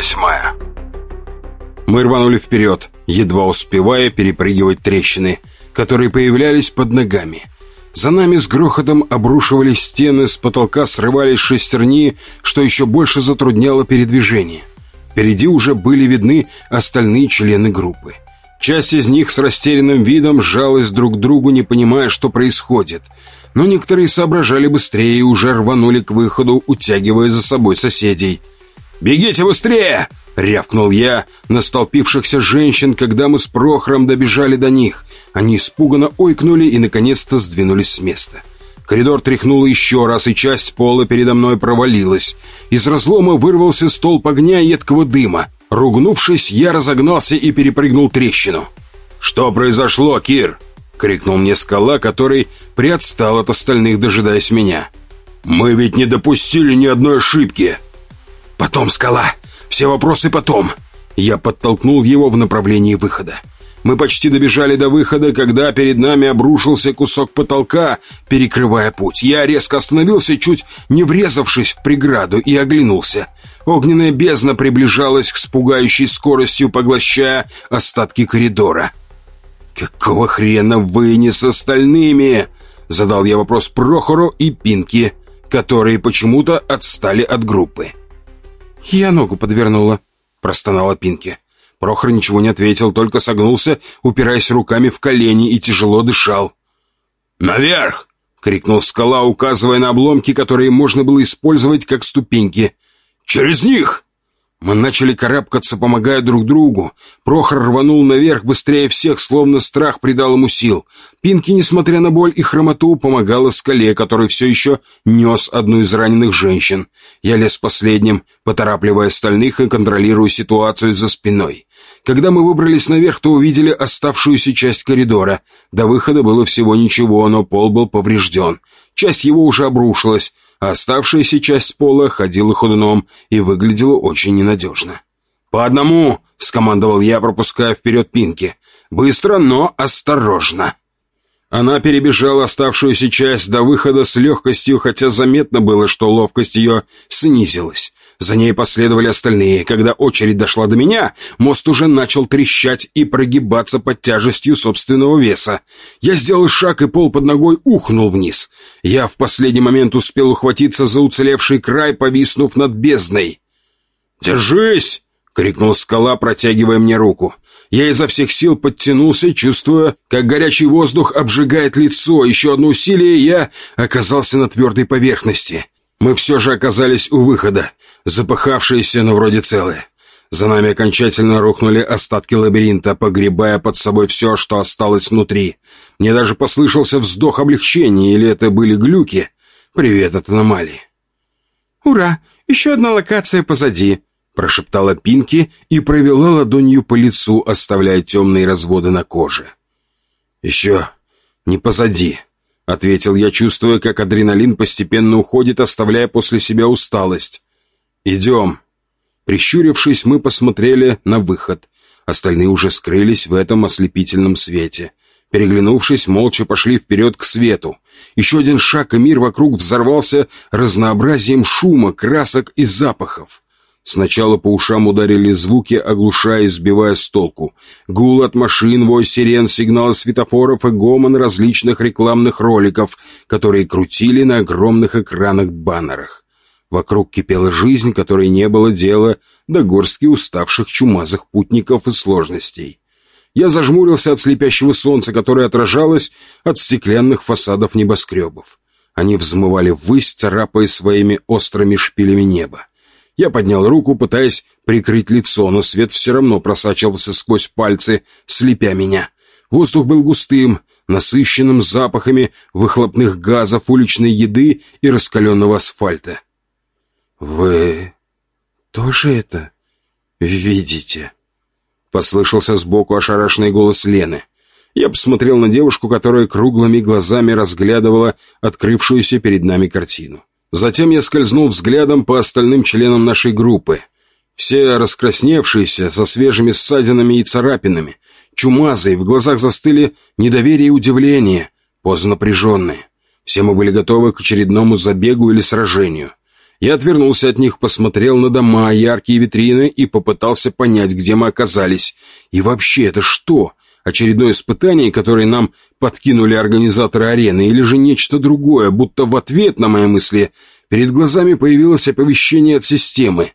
восьмая Мы рванули вперед, едва успевая перепрыгивать трещины, которые появлялись под ногами. За нами с грохотом обрушивались стены, с потолка срывались шестерни, что еще больше затрудняло передвижение. Впереди уже были видны остальные члены группы. Часть из них с растерянным видом сжалась друг к другу, не понимая, что происходит. Но некоторые соображали быстрее и уже рванули к выходу, утягивая за собой соседей. «Бегите быстрее!» — рявкнул я на столпившихся женщин, когда мы с Прохором добежали до них. Они испуганно ойкнули и, наконец-то, сдвинулись с места. Коридор тряхнул еще раз, и часть пола передо мной провалилась. Из разлома вырвался столб огня и едкого дыма. Ругнувшись, я разогнался и перепрыгнул трещину. «Что произошло, Кир?» — крикнул мне скала, который приотстал от остальных, дожидаясь меня. «Мы ведь не допустили ни одной ошибки!» «Потом, скала! Все вопросы потом!» Я подтолкнул его в направлении выхода. Мы почти добежали до выхода, когда перед нами обрушился кусок потолка, перекрывая путь. Я резко остановился, чуть не врезавшись в преграду, и оглянулся. Огненная бездна приближалась с пугающей скоростью, поглощая остатки коридора. «Какого хрена вы не с остальными?» Задал я вопрос Прохору и Пинки, которые почему-то отстали от группы. «Я ногу подвернула», — простонала Пинки. Прохор ничего не ответил, только согнулся, упираясь руками в колени и тяжело дышал. «Наверх!» — крикнул скала, указывая на обломки, которые можно было использовать как ступеньки. «Через них!» Мы начали карабкаться, помогая друг другу. Прохор рванул наверх быстрее всех, словно страх придал ему сил. Пинки, несмотря на боль и хромоту, помогала скале, который все еще нес одну из раненых женщин. Я лез последним, поторапливая остальных и контролируя ситуацию за спиной. Когда мы выбрались наверх, то увидели оставшуюся часть коридора. До выхода было всего ничего, но пол был поврежден. Часть его уже обрушилась оставшаяся часть пола ходила ходуном и выглядела очень ненадежно. «По одному!» — скомандовал я, пропуская вперед Пинки. «Быстро, но осторожно!» Она перебежала оставшуюся часть до выхода с легкостью, хотя заметно было, что ловкость ее снизилась. За ней последовали остальные. Когда очередь дошла до меня, мост уже начал трещать и прогибаться под тяжестью собственного веса. Я сделал шаг, и пол под ногой ухнул вниз. Я в последний момент успел ухватиться за уцелевший край, повиснув над бездной. «Держись!» — крикнул скала, протягивая мне руку. Я изо всех сил подтянулся, чувствуя, как горячий воздух обжигает лицо. Еще одно усилие, и я оказался на твердой поверхности. Мы все же оказались у выхода запахавшиеся, но вроде целые. За нами окончательно рухнули остатки лабиринта, погребая под собой все, что осталось внутри. Мне даже послышался вздох облегчения, или это были глюки. Привет от аномалии. «Ура! Еще одна локация позади!» Прошептала Пинки и провела ладонью по лицу, оставляя темные разводы на коже. «Еще не позади», — ответил я, чувствуя, как адреналин постепенно уходит, оставляя после себя усталость. «Идем». Прищурившись, мы посмотрели на выход. Остальные уже скрылись в этом ослепительном свете. Переглянувшись, молча пошли вперед к свету. Еще один шаг, и мир вокруг взорвался разнообразием шума, красок и запахов. Сначала по ушам ударили звуки, оглушая и сбивая с толку. Гул от машин, вой сирен, сигналы светофоров и гомон различных рекламных роликов, которые крутили на огромных экранах-баннерах. Вокруг кипела жизнь, которой не было дела до горстки уставших чумазых путников и сложностей. Я зажмурился от слепящего солнца, которое отражалось от стеклянных фасадов небоскребов. Они взмывали ввысь, царапая своими острыми шпилями небо. Я поднял руку, пытаясь прикрыть лицо, но свет все равно просачивался сквозь пальцы, слепя меня. Воздух был густым, насыщенным запахами выхлопных газов, уличной еды и раскаленного асфальта. «Вы тоже это видите?» Послышался сбоку ошарашенный голос Лены. Я посмотрел на девушку, которая круглыми глазами разглядывала открывшуюся перед нами картину. Затем я скользнул взглядом по остальным членам нашей группы. Все раскрасневшиеся, со свежими ссадинами и царапинами, чумазые, в глазах застыли недоверие и удивление, поза напряженные. Все мы были готовы к очередному забегу или сражению. Я отвернулся от них, посмотрел на дома, яркие витрины и попытался понять, где мы оказались. И вообще, это что? Очередное испытание, которое нам подкинули организаторы арены, или же нечто другое, будто в ответ на мои мысли перед глазами появилось оповещение от системы.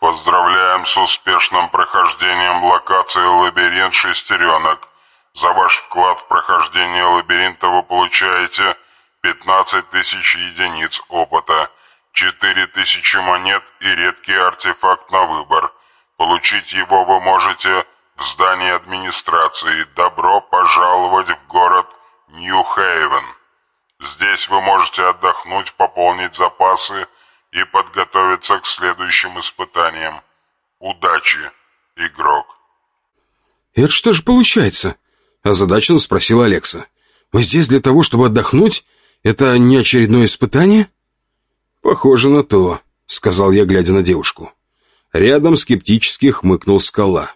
Поздравляем с успешным прохождением локации «Лабиринт шестеренок». За ваш вклад в прохождение лабиринта вы получаете 15 тысяч единиц опыта, 4 тысячи монет и редкий артефакт на выбор. Получить его вы можете в здании администрации. Добро пожаловать в город Нью-Хейвен. Здесь вы можете отдохнуть, пополнить запасы и подготовиться к следующим испытаниям. Удачи, игрок. «Это что же получается?» – озадаченно спросил Алекса. «Мы здесь для того, чтобы отдохнуть? Это не очередное испытание?» «Похоже на то», — сказал я, глядя на девушку. Рядом скептически хмыкнул скала.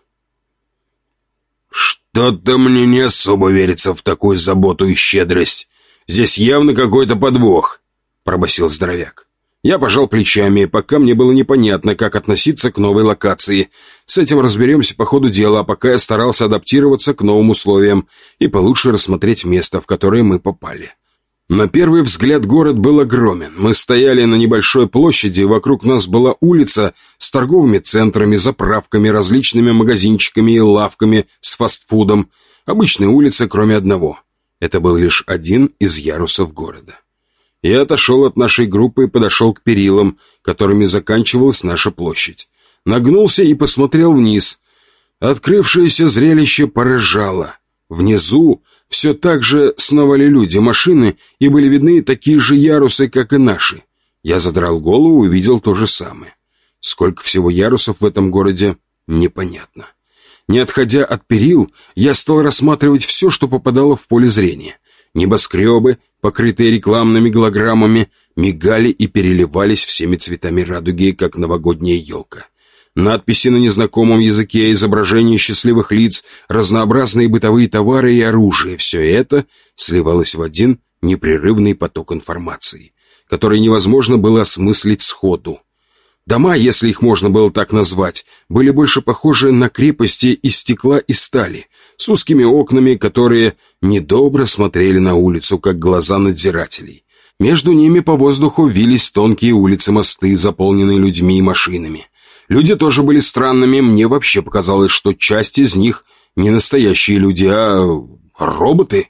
«Что-то мне не особо верится в такую заботу и щедрость. Здесь явно какой-то подвох», — пробасил здоровяк. Я пожал плечами, пока мне было непонятно, как относиться к новой локации. С этим разберемся по ходу дела, а пока я старался адаптироваться к новым условиям и получше рассмотреть место, в которое мы попали. На первый взгляд город был огромен. Мы стояли на небольшой площади, вокруг нас была улица с торговыми центрами, заправками, различными магазинчиками и лавками с фастфудом. Обычная улица, кроме одного. Это был лишь один из ярусов города. Я отошел от нашей группы и подошел к перилам, которыми заканчивалась наша площадь. Нагнулся и посмотрел вниз. Открывшееся зрелище поражало. Внизу все так же сновали люди, машины, и были видны такие же ярусы, как и наши. Я задрал голову и увидел то же самое. Сколько всего ярусов в этом городе, непонятно. Не отходя от перил, я стал рассматривать все, что попадало в поле зрения. Небоскребы, покрытые рекламными голограммами, мигали и переливались всеми цветами радуги, как новогодняя елка. Надписи на незнакомом языке, изображения счастливых лиц, разнообразные бытовые товары и оружие — все это сливалось в один непрерывный поток информации, который невозможно было осмыслить сходу. Дома, если их можно было так назвать, были больше похожи на крепости из стекла и стали, с узкими окнами, которые недобро смотрели на улицу, как глаза надзирателей. Между ними по воздуху вились тонкие улицы-мосты, заполненные людьми и машинами. Люди тоже были странными, мне вообще показалось, что часть из них не настоящие люди, а роботы.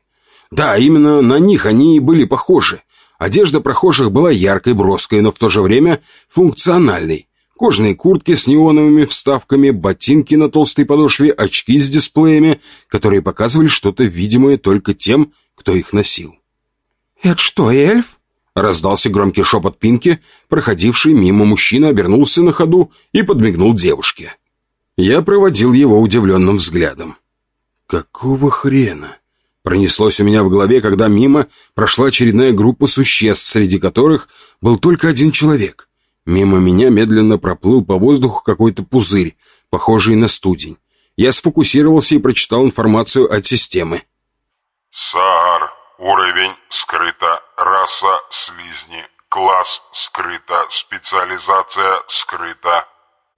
Да, именно на них они и были похожи. Одежда прохожих была яркой, броской, но в то же время функциональной. Кожаные куртки с неоновыми вставками, ботинки на толстой подошве, очки с дисплеями, которые показывали что-то видимое только тем, кто их носил. «Это что, эльф?» Раздался громкий шепот Пинки, проходивший мимо мужчина обернулся на ходу и подмигнул девушке. Я проводил его удивленным взглядом. «Какого хрена?» Пронеслось у меня в голове, когда мимо прошла очередная группа существ, среди которых был только один человек. Мимо меня медленно проплыл по воздуху какой-то пузырь, похожий на студень. Я сфокусировался и прочитал информацию от системы. «Саар, Уровень скрыто. Раса слизни. Класс скрыто. Специализация скрыта.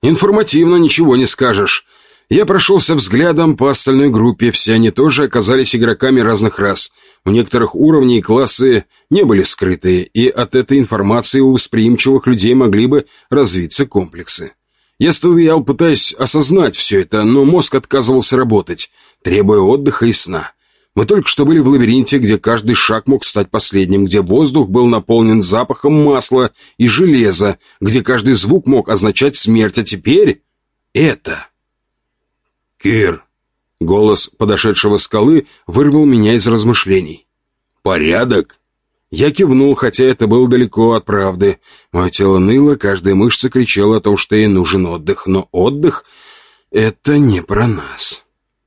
Информативно, ничего не скажешь. Я прошелся взглядом по остальной группе, все они тоже оказались игроками разных рас. У некоторых уровней классы не были скрытые, и от этой информации у восприимчивых людей могли бы развиться комплексы. Я стоял, пытаясь осознать все это, но мозг отказывался работать, требуя отдыха и сна. Мы только что были в лабиринте, где каждый шаг мог стать последним, где воздух был наполнен запахом масла и железа, где каждый звук мог означать смерть, а теперь это... «Кир!» — голос подошедшего скалы вырвал меня из размышлений. «Порядок?» Я кивнул, хотя это было далеко от правды. Мое тело ныло, каждая мышца кричала о том, что ей нужен отдых, но отдых — это не про нас.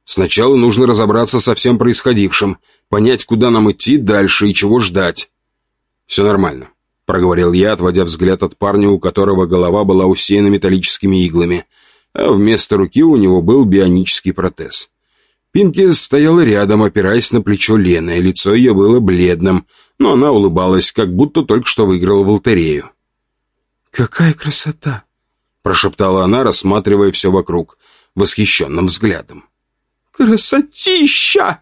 Сначала нужно разобраться со всем происходившим, понять, куда нам идти дальше и чего ждать. «Все нормально», — проговорил я, отводя взгляд от парня, у которого голова была усеяна металлическими иглами, а вместо руки у него был бионический протез. Пинки стояла рядом, опираясь на плечо Лены, лицо ее было бледным, но она улыбалась, как будто только что выиграла в лотерею. «Какая красота!» — прошептала она, рассматривая все вокруг, восхищенным взглядом. «Красотища!»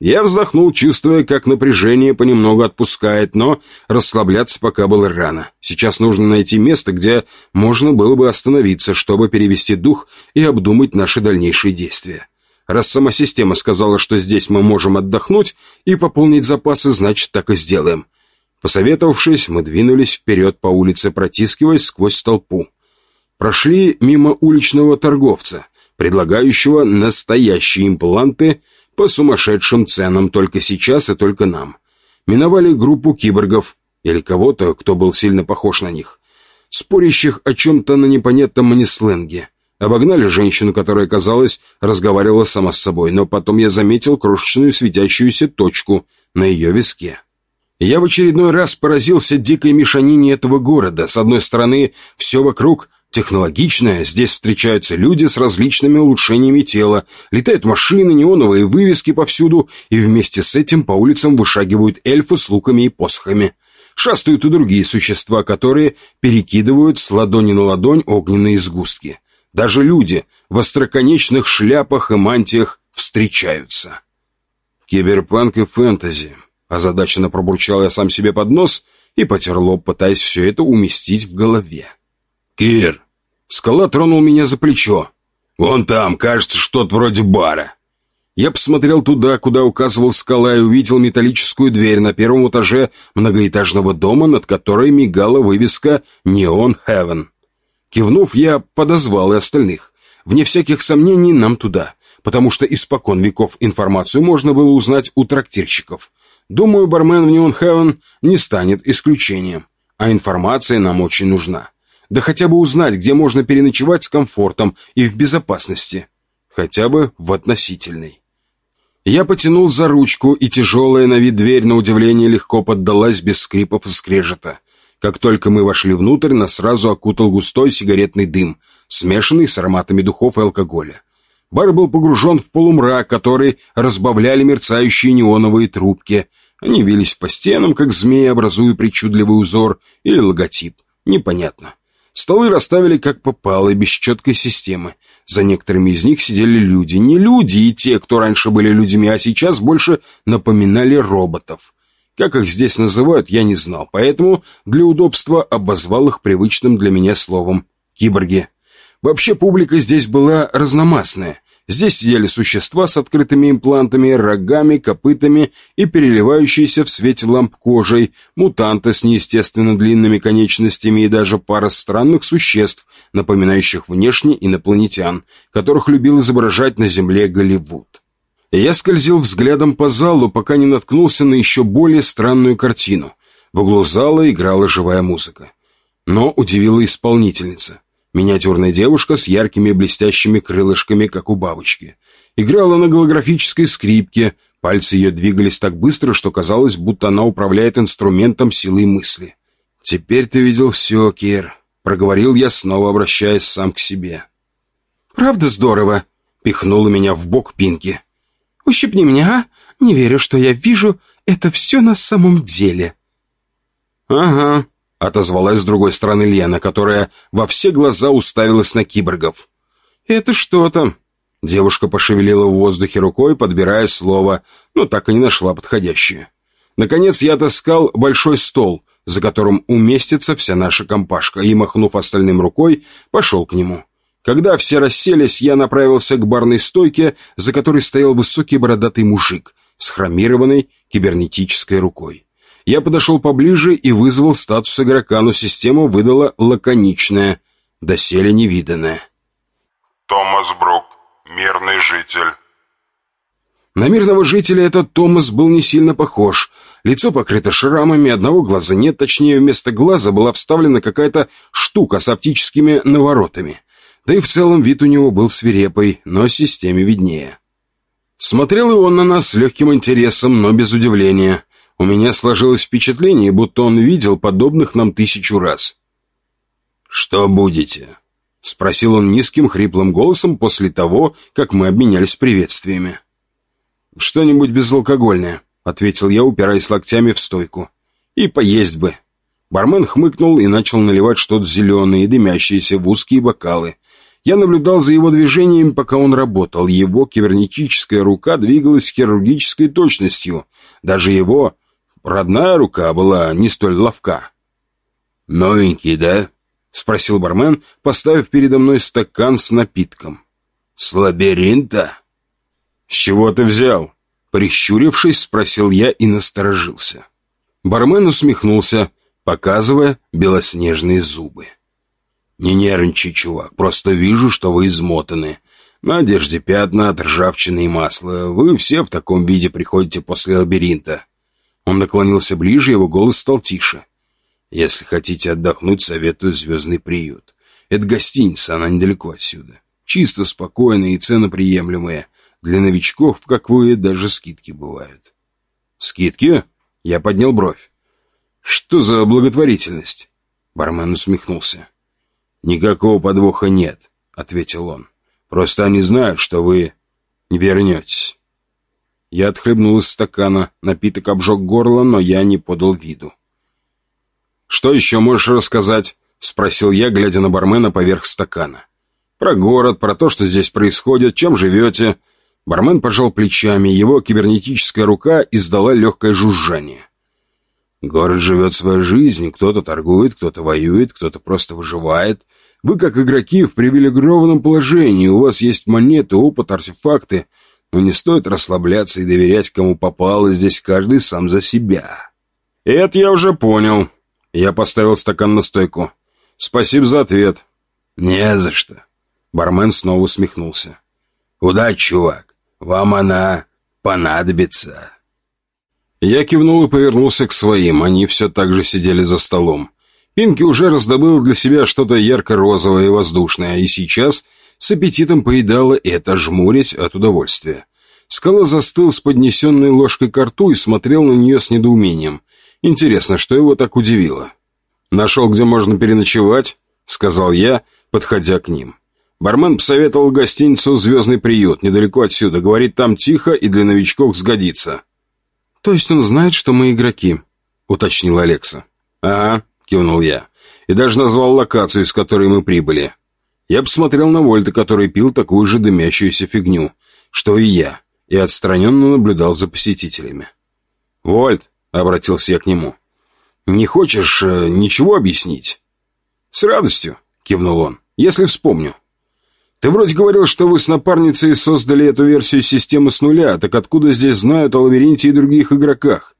Я вздохнул, чувствуя, как напряжение понемногу отпускает, но расслабляться пока было рано. Сейчас нужно найти место, где можно было бы остановиться, чтобы перевести дух и обдумать наши дальнейшие действия. Раз сама система сказала, что здесь мы можем отдохнуть и пополнить запасы, значит, так и сделаем. Посоветовавшись, мы двинулись вперед по улице, протискиваясь сквозь толпу. Прошли мимо уличного торговца, предлагающего настоящие импланты – по сумасшедшим ценам только сейчас и только нам. Миновали группу киборгов, или кого-то, кто был сильно похож на них, спорящих о чем-то на непонятном манисленге. Обогнали женщину, которая, казалось, разговаривала сама с собой, но потом я заметил крошечную светящуюся точку на ее виске. Я в очередной раз поразился дикой мешанине этого города. С одной стороны, все вокруг Технологичная, здесь встречаются люди с различными улучшениями тела, летают машины, неоновые вывески повсюду, и вместе с этим по улицам вышагивают эльфы с луками и посохами. Шастают и другие существа, которые перекидывают с ладони на ладонь огненные сгустки. Даже люди в остроконечных шляпах и мантиях встречаются. Киберпанк и фэнтези. Озадаченно пробурчал я сам себе под нос и потер лоб, пытаясь все это уместить в голове. «Кир!» Скала тронул меня за плечо. «Вон там, кажется, что-то вроде бара». Я посмотрел туда, куда указывал скала, и увидел металлическую дверь на первом этаже многоэтажного дома, над которой мигала вывеска «Неон Heaven». Кивнув, я подозвал и остальных. Вне всяких сомнений, нам туда, потому что испокон веков информацию можно было узнать у трактирщиков. Думаю, бармен в Неон Heaven не станет исключением, а информация нам очень нужна. Да хотя бы узнать, где можно переночевать с комфортом и в безопасности. Хотя бы в относительной. Я потянул за ручку, и тяжелая на вид дверь, на удивление, легко поддалась без скрипов и скрежета. Как только мы вошли внутрь, нас сразу окутал густой сигаретный дым, смешанный с ароматами духов и алкоголя. Бар был погружен в полумрак, который разбавляли мерцающие неоновые трубки. Они вились по стенам, как змеи, образуя причудливый узор или логотип. Непонятно. Столы расставили как попало без четкой системы. За некоторыми из них сидели люди. Не люди и те, кто раньше были людьми, а сейчас больше напоминали роботов. Как их здесь называют, я не знал, поэтому для удобства обозвал их привычным для меня словом «киборги». Вообще публика здесь была разномастная. Здесь сидели существа с открытыми имплантами, рогами, копытами и переливающиеся в свете ламп кожей, мутанты с неестественно длинными конечностями и даже пара странных существ, напоминающих внешне инопланетян, которых любил изображать на земле Голливуд. Я скользил взглядом по залу, пока не наткнулся на еще более странную картину. В углу зала играла живая музыка. Но удивила исполнительница. Миниатюрная девушка с яркими блестящими крылышками, как у бабочки. Играла на голографической скрипке, пальцы ее двигались так быстро, что казалось, будто она управляет инструментом силой мысли. «Теперь ты видел все, Кир», — проговорил я, снова обращаясь сам к себе. «Правда здорово?» — пихнула меня в бок Пинки. «Ущипни меня, а? Не верю, что я вижу это все на самом деле». «Ага», — отозвалась с другой стороны Лена, которая во все глаза уставилась на киборгов. «Это что-то...» Девушка пошевелила в воздухе рукой, подбирая слово, но так и не нашла подходящее. Наконец я отыскал большой стол, за которым уместится вся наша компашка, и, махнув остальным рукой, пошел к нему. Когда все расселись, я направился к барной стойке, за которой стоял высокий бородатый мужик с хромированной кибернетической рукой. Я подошел поближе и вызвал статус игрока, но система выдала лаконичное, доселе невиданное. Томас Брук, мирный житель. На мирного жителя этот Томас был не сильно похож. Лицо покрыто шрамами, одного глаза нет, точнее, вместо глаза была вставлена какая-то штука с оптическими наворотами. Да и в целом вид у него был свирепый, но системе виднее. Смотрел и он на нас с легким интересом, но без удивления. У меня сложилось впечатление, будто он видел подобных нам тысячу раз. «Что будете?» — спросил он низким хриплым голосом после того, как мы обменялись приветствиями. «Что-нибудь безалкогольное», — ответил я, упираясь локтями в стойку. «И поесть бы». Бармен хмыкнул и начал наливать что-то зеленое и дымящееся в узкие бокалы. Я наблюдал за его движениями, пока он работал. Его кибернетическая рука двигалась с хирургической точностью. Даже его родная рука была не столь ловка. «Новенький, да?» — спросил бармен, поставив передо мной стакан с напитком. «С лабиринта?» «С чего ты взял?» Прищурившись, спросил я и насторожился. Бармен усмехнулся, показывая белоснежные зубы. «Не нервничай, чувак, просто вижу, что вы измотаны. На одежде пятна от ржавчины и масла. Вы все в таком виде приходите после лабиринта». Он наклонился ближе, его голос стал тише. «Если хотите отдохнуть, советую звездный приют. Это гостиница, она недалеко отсюда. Чисто спокойная и ценоприемлемая. Для новичков, как вы, даже скидки бывают». «Скидки?» Я поднял бровь. «Что за благотворительность?» Бармен усмехнулся. «Никакого подвоха нет», — ответил он. «Просто они знают, что вы не вернетесь». Я отхлебнул из стакана, напиток обжег горло, но я не подал виду. «Что еще можешь рассказать?» — спросил я, глядя на бармена поверх стакана. «Про город, про то, что здесь происходит, чем живете». Бармен пожал плечами, его кибернетическая рука издала легкое жужжание. Город живет своей жизнью, кто-то торгует, кто-то воюет, кто-то просто выживает. Вы, как игроки, в привилегированном положении, у вас есть монеты, опыт, артефакты, но не стоит расслабляться и доверять, кому попало, здесь каждый сам за себя. Это я уже понял. Я поставил стакан на стойку. Спасибо за ответ. Не за что. Бармен снова усмехнулся. Удачи, чувак. Вам она понадобится. Я кивнул и повернулся к своим, они все так же сидели за столом. Пинки уже раздобыл для себя что-то ярко-розовое и воздушное, и сейчас с аппетитом поедала это, жмурить от удовольствия. Скала застыл с поднесенной ложкой к рту и смотрел на нее с недоумением. Интересно, что его так удивило? «Нашел, где можно переночевать?» — сказал я, подходя к ним. Бармен посоветовал гостиницу «Звездный приют», недалеко отсюда. Говорит, там тихо и для новичков сгодится. «То есть он знает, что мы игроки?» — уточнил Алекса. «Ага», — кивнул я. «И даже назвал локацию, из которой мы прибыли. Я посмотрел на Вольта, который пил такую же дымящуюся фигню, что и я, и отстраненно наблюдал за посетителями. «Вольт», — обратился я к нему, — «не хочешь э, ничего объяснить?» «С радостью», — кивнул он, — «если вспомню». Ты вроде говорил, что вы с напарницей создали эту версию системы с нуля, так откуда здесь знают о лабиринте и других игроках?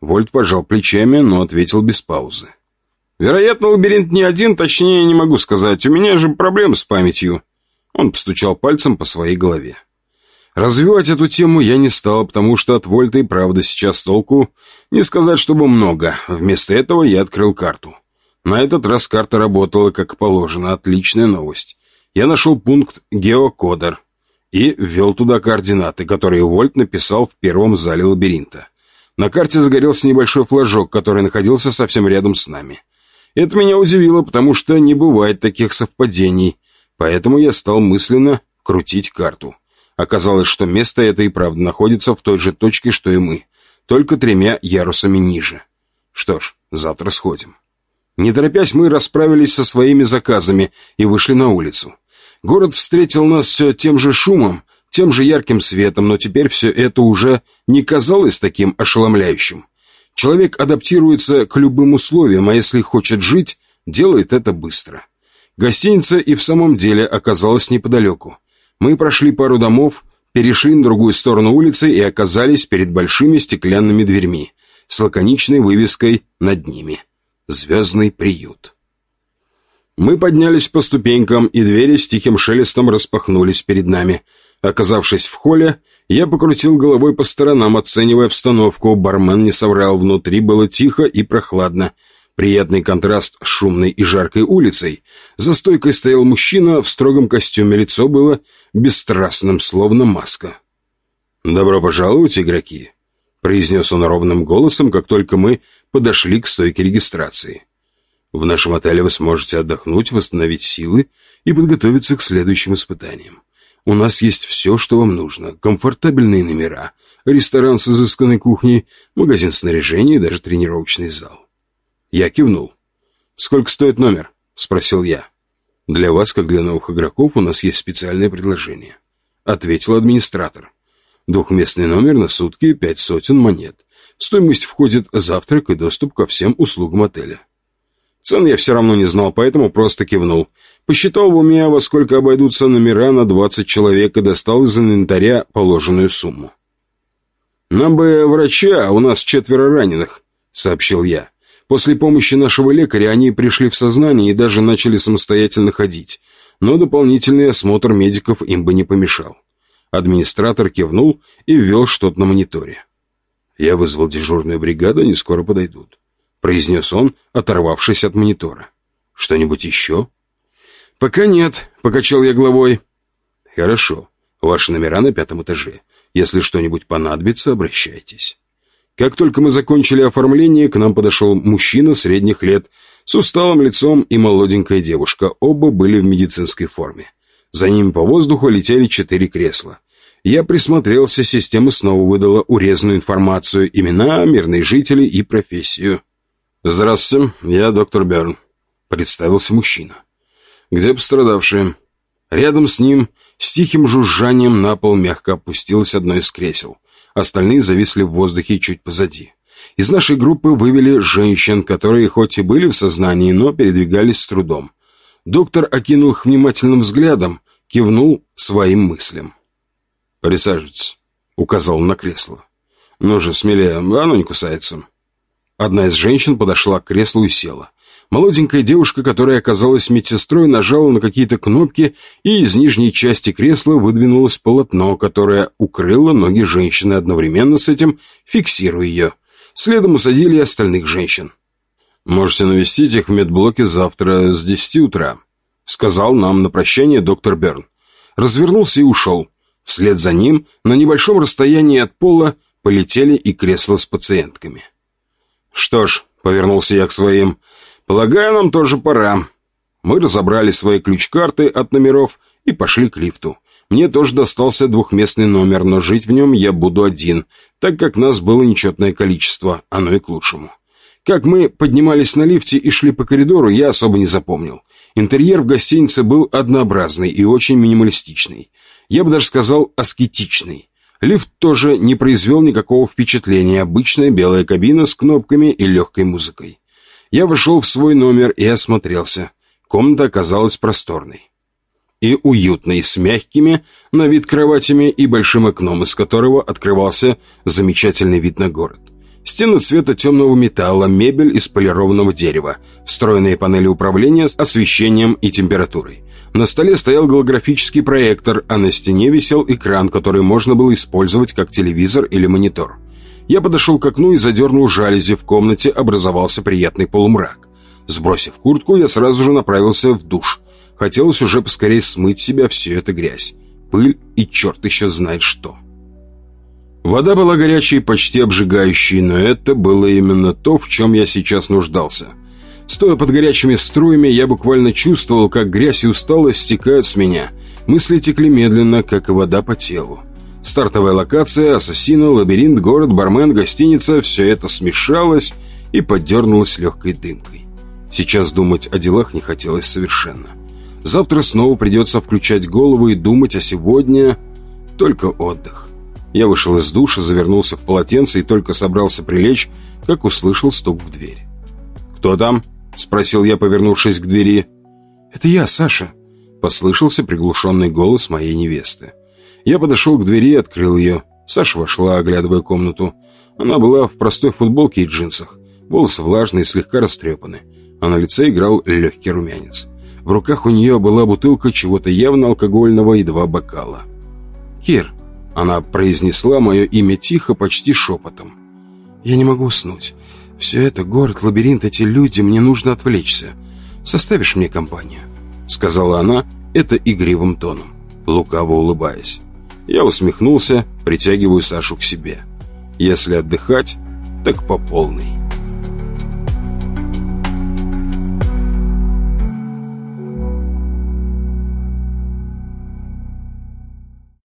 Вольт пожал плечами, но ответил без паузы. Вероятно, лабиринт не один, точнее, не могу сказать. У меня же проблемы с памятью. Он постучал пальцем по своей голове. Развивать эту тему я не стал, потому что от Вольта и правда сейчас толку не сказать, чтобы много. Вместо этого я открыл карту. На этот раз карта работала как положено, отличная новость я нашел пункт «Геокодер» и ввел туда координаты, которые Вольт написал в первом зале лабиринта. На карте загорелся небольшой флажок, который находился совсем рядом с нами. Это меня удивило, потому что не бывает таких совпадений, поэтому я стал мысленно крутить карту. Оказалось, что место это и правда находится в той же точке, что и мы, только тремя ярусами ниже. Что ж, завтра сходим. Не торопясь, мы расправились со своими заказами и вышли на улицу. Город встретил нас все тем же шумом, тем же ярким светом, но теперь все это уже не казалось таким ошеломляющим. Человек адаптируется к любым условиям, а если хочет жить, делает это быстро. Гостиница и в самом деле оказалась неподалеку. Мы прошли пару домов, перешли на другую сторону улицы и оказались перед большими стеклянными дверьми с лаконичной вывеской над ними «Звездный приют». Мы поднялись по ступенькам, и двери с тихим шелестом распахнулись перед нами. Оказавшись в холле, я покрутил головой по сторонам, оценивая обстановку. Бармен не соврал, внутри было тихо и прохладно. Приятный контраст с шумной и жаркой улицей. За стойкой стоял мужчина в строгом костюме, лицо было бесстрастным, словно маска. «Добро пожаловать, игроки», — произнес он ровным голосом, как только мы подошли к стойке регистрации. В нашем отеле вы сможете отдохнуть, восстановить силы и подготовиться к следующим испытаниям. У нас есть все, что вам нужно. Комфортабельные номера, ресторан с изысканной кухней, магазин снаряжения и даже тренировочный зал. Я кивнул. «Сколько стоит номер?» — спросил я. «Для вас, как для новых игроков, у нас есть специальное предложение», — ответил администратор. «Двухместный номер на сутки, пять сотен монет. В стоимость входит завтрак и доступ ко всем услугам отеля». Цен я все равно не знал, поэтому просто кивнул. Посчитал в уме, во сколько обойдутся номера на 20 человек и достал из инвентаря положенную сумму. «Нам бы врача, а у нас четверо раненых», — сообщил я. После помощи нашего лекаря они пришли в сознание и даже начали самостоятельно ходить, но дополнительный осмотр медиков им бы не помешал. Администратор кивнул и ввел что-то на мониторе. Я вызвал дежурную бригаду, они скоро подойдут произнес он, оторвавшись от монитора. «Что-нибудь еще?» «Пока нет», — покачал я головой. «Хорошо. Ваши номера на пятом этаже. Если что-нибудь понадобится, обращайтесь». Как только мы закончили оформление, к нам подошел мужчина средних лет с усталым лицом и молоденькая девушка. Оба были в медицинской форме. За ними по воздуху летели четыре кресла. Я присмотрелся, система снова выдала урезанную информацию, имена, мирные жители и профессию. «Здравствуйте, я доктор Берн», — представился мужчина. «Где пострадавшие?» Рядом с ним с тихим жужжанием на пол мягко опустилось одно из кресел. Остальные зависли в воздухе чуть позади. Из нашей группы вывели женщин, которые хоть и были в сознании, но передвигались с трудом. Доктор окинул их внимательным взглядом, кивнул своим мыслям. «Присаживайтесь», — указал на кресло. «Ну же, смелее, оно не кусается». Одна из женщин подошла к креслу и села. Молоденькая девушка, которая оказалась медсестрой, нажала на какие-то кнопки, и из нижней части кресла выдвинулось полотно, которое укрыло ноги женщины одновременно с этим, фиксируя ее. Следом усадили остальных женщин. «Можете навестить их в медблоке завтра с десяти утра», — сказал нам на прощание доктор Берн. Развернулся и ушел. Вслед за ним, на небольшом расстоянии от пола, полетели и кресла с пациентками. «Что ж», — повернулся я к своим, — «полагаю, нам тоже пора». Мы разобрали свои ключ-карты от номеров и пошли к лифту. Мне тоже достался двухместный номер, но жить в нем я буду один, так как нас было нечетное количество, оно и к лучшему. Как мы поднимались на лифте и шли по коридору, я особо не запомнил. Интерьер в гостинице был однообразный и очень минималистичный. Я бы даже сказал аскетичный. Лифт тоже не произвел никакого впечатления. Обычная белая кабина с кнопками и легкой музыкой. Я вошел в свой номер и осмотрелся. Комната оказалась просторной и уютной, с мягкими на вид кроватями и большим окном, из которого открывался замечательный вид на город. Стены цвета темного металла, мебель из полированного дерева, встроенные панели управления с освещением и температурой. На столе стоял голографический проектор, а на стене висел экран, который можно было использовать как телевизор или монитор. Я подошел к окну и задернул жалюзи. В комнате образовался приятный полумрак. Сбросив куртку, я сразу же направился в душ. Хотелось уже поскорее смыть себя всю эту грязь. Пыль и черт еще знает что. Вода была горячей, почти обжигающей, но это было именно то, в чем я сейчас нуждался – Стоя под горячими струями, я буквально чувствовал, как грязь и усталость стекают с меня. Мысли текли медленно, как и вода по телу. Стартовая локация, ассасина, лабиринт, город, бармен, гостиница – все это смешалось и поддернулось легкой дымкой. Сейчас думать о делах не хотелось совершенно. Завтра снова придется включать голову и думать, а сегодня только отдых. Я вышел из душа, завернулся в полотенце и только собрался прилечь, как услышал стук в дверь. «Кто там?» — спросил я, повернувшись к двери. «Это я, Саша», — послышался приглушенный голос моей невесты. Я подошел к двери и открыл ее. Саша вошла, оглядывая комнату. Она была в простой футболке и джинсах. Волосы влажные, слегка растрепаны, а на лице играл легкий румянец. В руках у нее была бутылка чего-то явно алкогольного и два бокала. «Кир», — она произнесла мое имя тихо, почти шепотом. «Я не могу уснуть. Все это город, лабиринт, эти люди, мне нужно отвлечься. Составишь мне компанию?» Сказала она это игривым тоном, лукаво улыбаясь. Я усмехнулся, притягиваю Сашу к себе. «Если отдыхать, так по полной».